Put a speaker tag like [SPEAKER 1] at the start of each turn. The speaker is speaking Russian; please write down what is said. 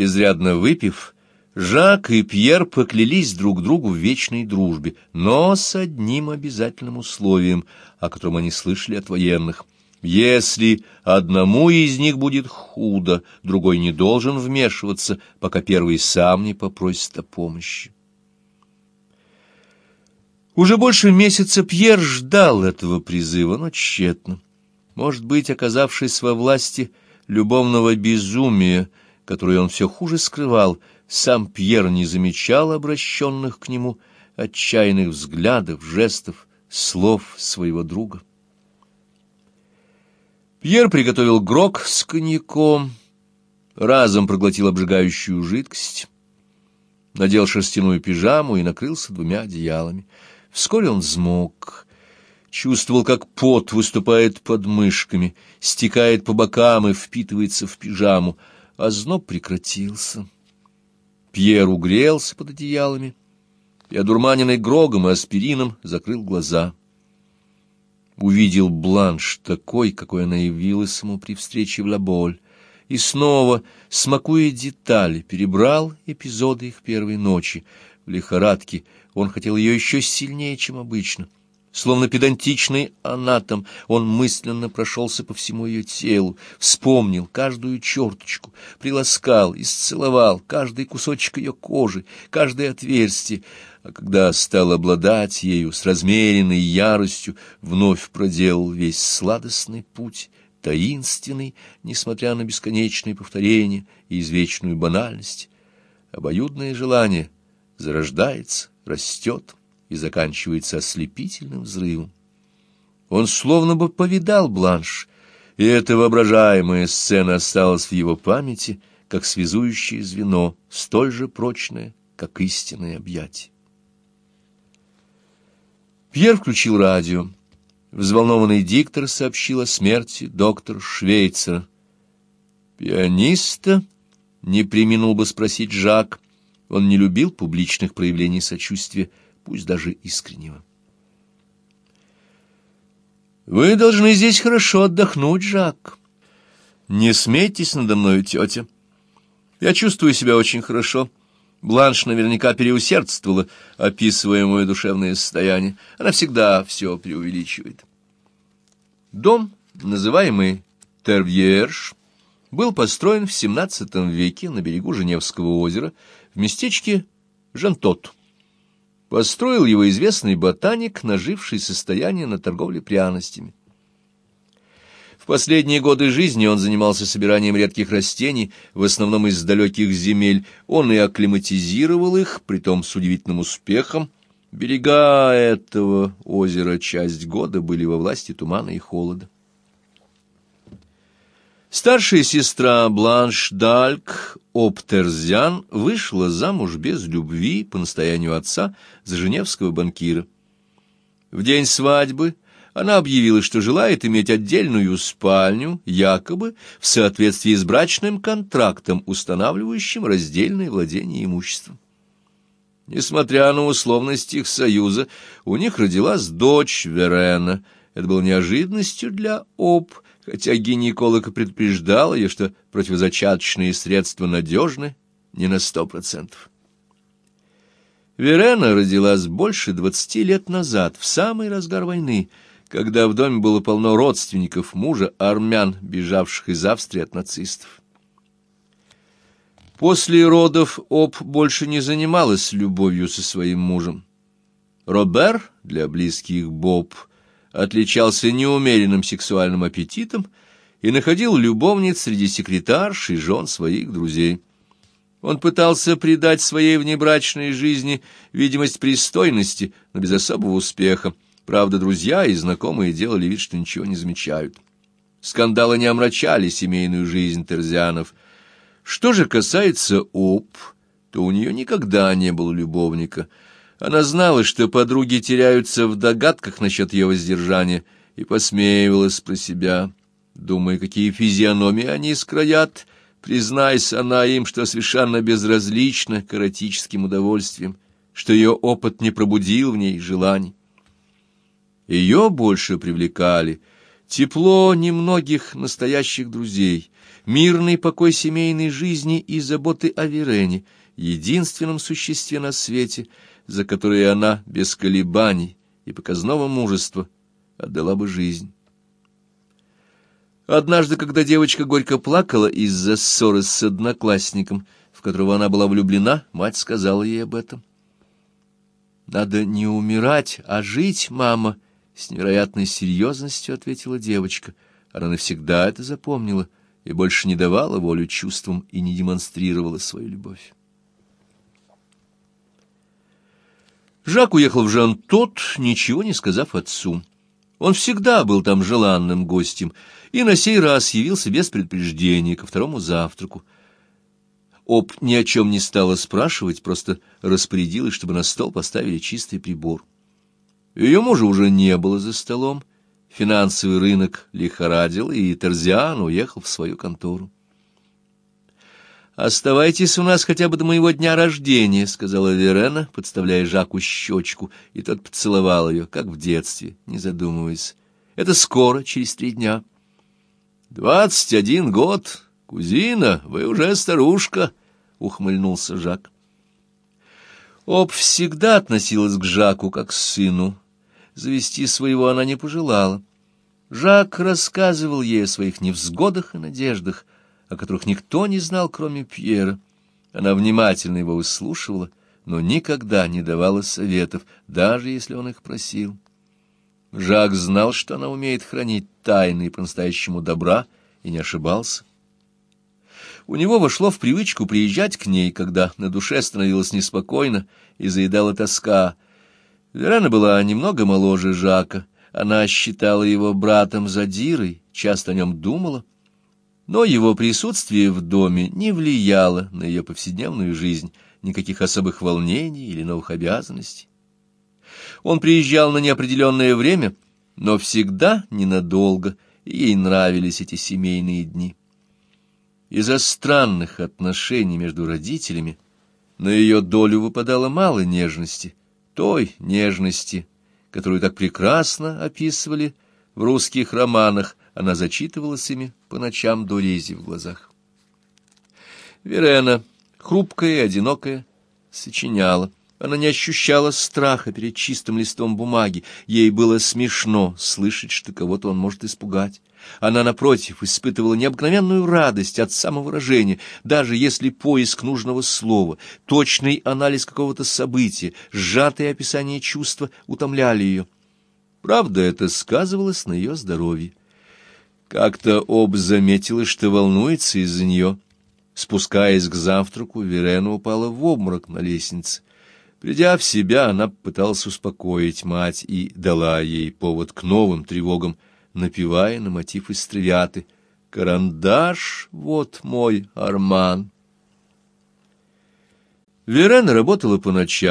[SPEAKER 1] Изрядно выпив, Жак и Пьер поклялись друг другу в вечной дружбе, но с одним обязательным условием, о котором они слышали от военных. Если одному из них будет худо, другой не должен вмешиваться, пока первый сам не попросит о помощи. Уже больше месяца Пьер ждал этого призыва, но тщетно. Может быть, оказавшись во власти любовного безумия, которое он все хуже скрывал, сам Пьер не замечал обращенных к нему отчаянных взглядов, жестов, слов своего друга. Пьер приготовил грок с коньяком, разом проглотил обжигающую жидкость, надел шерстяную пижаму и накрылся двумя одеялами. Вскоре он взмок, чувствовал, как пот выступает под мышками, стекает по бокам и впитывается в пижаму, а зноб прекратился. Пьер угрелся под одеялами и, одурманенный Грогом и аспирином, закрыл глаза. Увидел бланш такой, какой она явилась ему при встрече в Лаболь, и снова, смакуя детали, перебрал эпизоды их первой ночи. В лихорадке он хотел ее еще сильнее, чем обычно — Словно педантичный анатом, он мысленно прошелся по всему ее телу, вспомнил каждую черточку, приласкал, исцеловал каждый кусочек ее кожи, каждое отверстие, а когда стал обладать ею с размеренной яростью, вновь проделал весь сладостный путь, таинственный, несмотря на бесконечные повторения и извечную банальность. Обоюдное желание зарождается, растет, и заканчивается ослепительным взрывом. Он словно бы повидал бланш, и эта воображаемая сцена осталась в его памяти, как связующее звено, столь же прочное, как истинное объятие. Пьер включил радио. Взволнованный диктор сообщил о смерти доктора Швейцера. «Пианиста?» — не приминул бы спросить Жак. Он не любил публичных проявлений сочувствия, пусть даже искреннего. «Вы должны здесь хорошо отдохнуть, Жак. Не смейтесь надо мною, тетя. Я чувствую себя очень хорошо». Бланш наверняка переусердствовала, описывая мое душевное состояние. Она всегда все преувеличивает. Дом, называемый Тервьерш, был построен в XVII веке на берегу Женевского озера в местечке Жантот. Построил его известный ботаник, наживший состояние на торговле пряностями. В последние годы жизни он занимался собиранием редких растений, в основном из далеких земель. Он и акклиматизировал их, притом с удивительным успехом. Берега этого озера часть года были во власти тумана и холода. Старшая сестра Бланш Дальк Оптерзян вышла замуж без любви по настоянию отца за женевского банкира. В день свадьбы она объявила, что желает иметь отдельную спальню, якобы в соответствии с брачным контрактом, устанавливающим раздельное владение имуществом. Несмотря на условность их союза, у них родилась дочь Верена. Это было неожиданностью для Оп, хотя гинеколог предупреждал ее, что противозачаточные средства надежны не на сто процентов. Верена родилась больше двадцати лет назад, в самый разгар войны, когда в доме было полно родственников мужа, армян, бежавших из Австрии от нацистов. После родов Об больше не занималась любовью со своим мужем. Робер, для близких Боб, отличался неумеренным сексуальным аппетитом и находил любовниц среди секретарш и жен своих друзей. Он пытался придать своей внебрачной жизни видимость пристойности, но без особого успеха. Правда, друзья и знакомые делали вид, что ничего не замечают. Скандалы не омрачали семейную жизнь Терзианов. Что же касается Оп, то у нее никогда не было любовника — она знала, что подруги теряются в догадках насчет ее воздержания, и посмеивалась про себя, думая, какие физиономии они скроят, признайся она им, что совершенно безразлична к эротическим удовольствиям, что ее опыт не пробудил в ней желаний. Ее больше привлекали Тепло немногих настоящих друзей, мирный покой семейной жизни и заботы о Верене, единственном существе на свете, за которое она без колебаний и показного мужества отдала бы жизнь. Однажды, когда девочка горько плакала из-за ссоры с одноклассником, в которого она была влюблена, мать сказала ей об этом. «Надо не умирать, а жить, мама», — с невероятной серьезностью ответила девочка. Она навсегда это запомнила и больше не давала волю чувствам и не демонстрировала свою любовь. Жак уехал в Жан-Тот, ничего не сказав отцу. Он всегда был там желанным гостем, и на сей раз явился без предупреждения ко второму завтраку. Об ни о чем не стала спрашивать, просто распорядилась, чтобы на стол поставили чистый прибор. Ее мужа уже не было за столом, финансовый рынок лихорадил, и Терзиан уехал в свою контору. «Оставайтесь у нас хотя бы до моего дня рождения», — сказала Верена, подставляя Жаку щечку, и тот поцеловал ее, как в детстве, не задумываясь. «Это скоро, через три дня». «Двадцать один год, кузина, вы уже старушка», — ухмыльнулся Жак. Об всегда относилась к Жаку как к сыну. Завести своего она не пожелала. Жак рассказывал ей о своих невзгодах и надеждах, о которых никто не знал, кроме Пьера. Она внимательно его выслушивала, но никогда не давала советов, даже если он их просил. Жак знал, что она умеет хранить тайны по-настоящему добра, и не ошибался. У него вошло в привычку приезжать к ней, когда на душе становилось неспокойно и заедала тоска. Верана была немного моложе Жака, она считала его братом Задирой, часто о нем думала, но его присутствие в доме не влияло на ее повседневную жизнь, никаких особых волнений или новых обязанностей. Он приезжал на неопределенное время, но всегда ненадолго, и ей нравились эти семейные дни. Из-за странных отношений между родителями на ее долю выпадало мало нежности, той нежности, которую так прекрасно описывали в русских романах, она зачитывалась ими по ночам до рези в глазах. Верена, хрупкая и одинокая, сочиняла. Она не ощущала страха перед чистым листом бумаги. Ей было смешно слышать, что кого-то он может испугать. Она, напротив, испытывала необыкновенную радость от самовыражения, даже если поиск нужного слова, точный анализ какого-то события, сжатое описание чувства утомляли ее. Правда, это сказывалось на ее здоровье. Как-то Об заметила, что волнуется из-за нее. Спускаясь к завтраку, Верена упала в обморок на лестнице. Придя в себя, она пыталась успокоить мать и дала ей повод к новым тревогам, напевая на мотив из тривиаты «Карандаш, вот мой Арман». Верена работала по ночам,